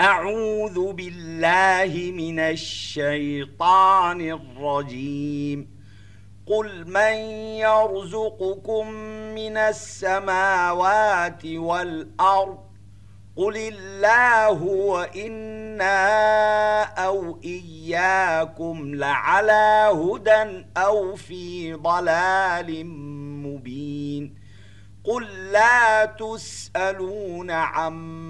أعوذ بالله من الشيطان الرجيم. قل من يرزقكم من السماوات والأرض؟ قل الله وإنا أو إياكم لعلى هدى أو في ضلال مبين. قل لا تسألون عما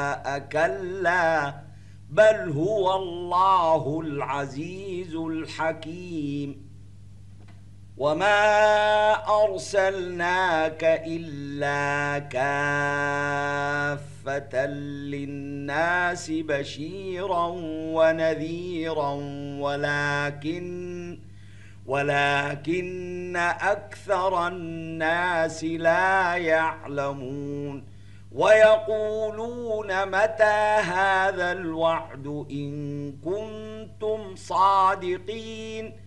كلا بل هو الله العزيز الحكيم. وما أرسلناك إلا كافة للناس بشيرا ونذيرا ولكن ولكن أكثر الناس لا يعلمون. ويقولون متى هذا الوعد إن كنتم صادقين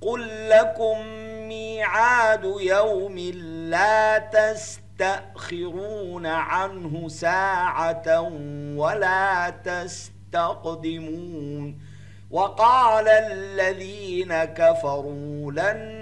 قل لكم ميعاد يوم لا تستأخرون عنه ساعة ولا تستقدمون وقال الذين كفروا لن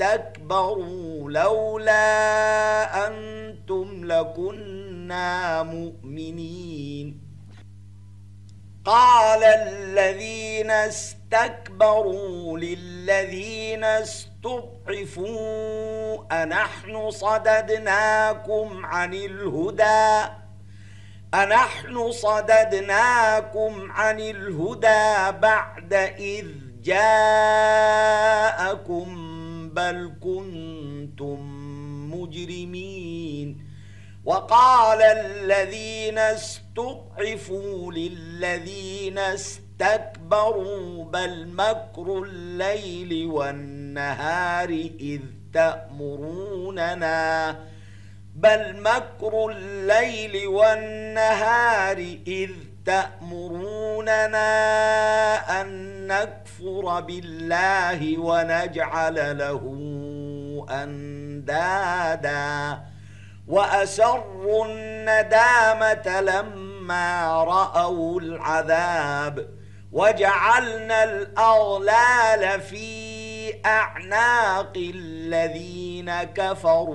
استكبروا لولا أنتم لكنا مؤمنين. قال الذين استكبروا للذين استضعفوا أنحن صددناكم عن الهدى؟ أنحن صددناكم عن الهدى بعد إذ جاءكم بل كنتم مجرمين وقال الذين استضعفوا للذين استكبروا بل مكر الليل والنهار إذ تأمروننا بل مكر الليل والنهار إذ تأمروننا أن نكفر بالله ونجعل له أندادا. وأسروا الندامة لما رأوا العذاب. وجعلنا الأغلال في أعناق الذين كفروا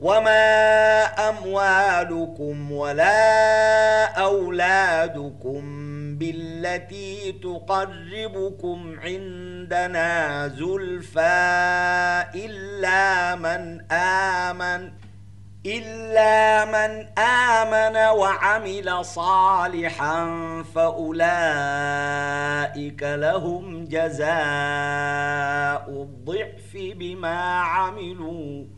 وما أموالكم ولا أولادكم بالتي تقربكم عندنا زلفى إلا من آمن إلا من آمن وعمل صالحا فأولئك لهم جزاء الضعف بما عملوا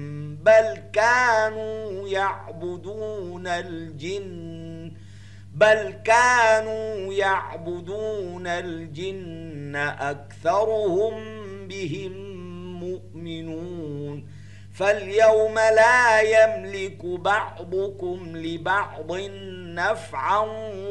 بل كانوا يعبدون الجن بل كانوا يعبدون الجن أكثرهم بهم مؤمنون. فاليوم لا يملك بعضكم لبعض نفعا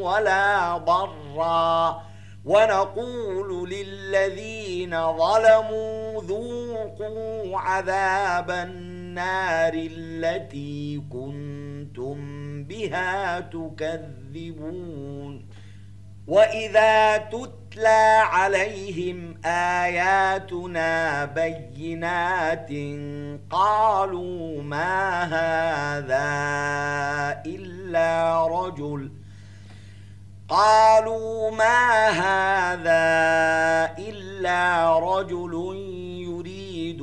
ولا ضرا. ونقول للذين ظلموا ذوقوا عذاب النار. التي كنتم بها تكذبون. وإذا تتلى عليهم آياتنا بينات قالوا ما هذا إلا رجل. قالوا ما هذا إلا رجل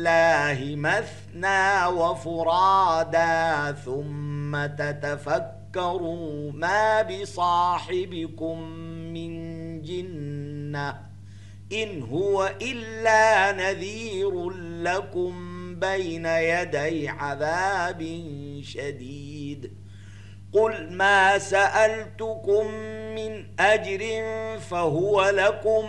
لله مثنى وفرادا ثم تتفكروا ما بصاحبكم من جنة. إن هو إلا نذير لكم بين يدي عذاب شديد. قل ما سألتكم من أجر فهو لكم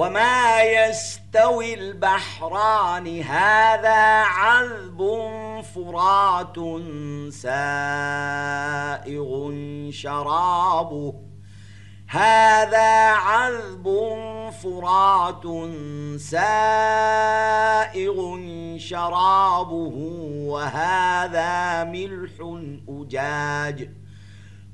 وما يستوي البحران هذا عذب فرات سائغ شرابه هذا عذب فرات سائغ شرابه وهذا ملح أجاج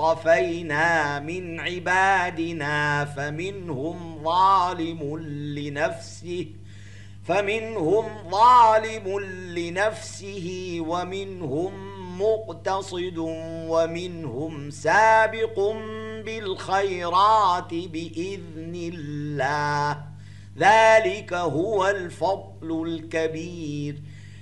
اصطفينا من عبادنا فمنهم ظالم لنفسه فمنهم ظالم لنفسه ومنهم مقتصد ومنهم سابق بالخيرات بإذن الله. ذلك هو الفضل الكبير.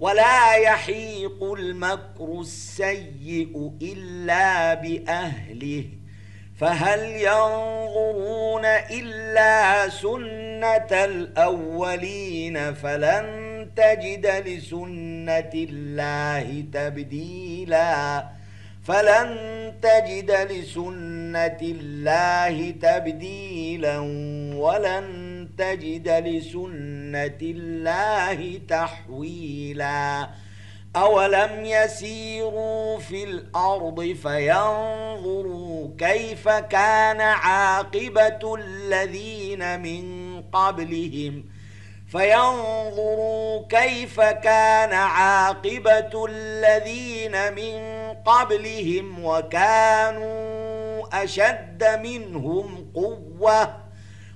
ولا يحيق المكر السيء إلا بأهله. فهل ينظرون إلا سنة الأولين فلن تجد لسنة الله تبديلاً. فلن تجد لسنة الله تبديلا ولن تجد لسنة الله تحويلا. أولم يسيروا في الأرض فينظروا كيف كان عاقبة الذين من قبلهم ۖ. فينظروا كيف كان عاقبة الذين من قبلهم وكانوا أشد منهم قوة.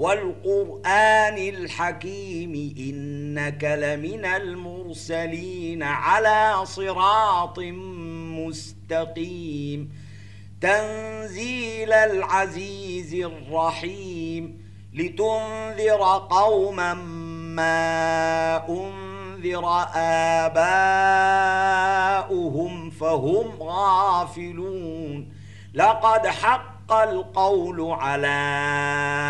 والقرآن الحكيم إنك لمن المرسلين على صراط مستقيم. تنزيل العزيز الرحيم. لتنذر قوما ما أنذر آباؤهم فهم غافلون. لقد حق القول على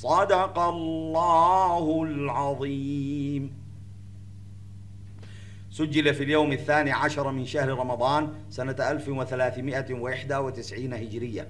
صدق الله العظيم. سجل في اليوم الثاني عشر من شهر رمضان سنة 1391 هجرية.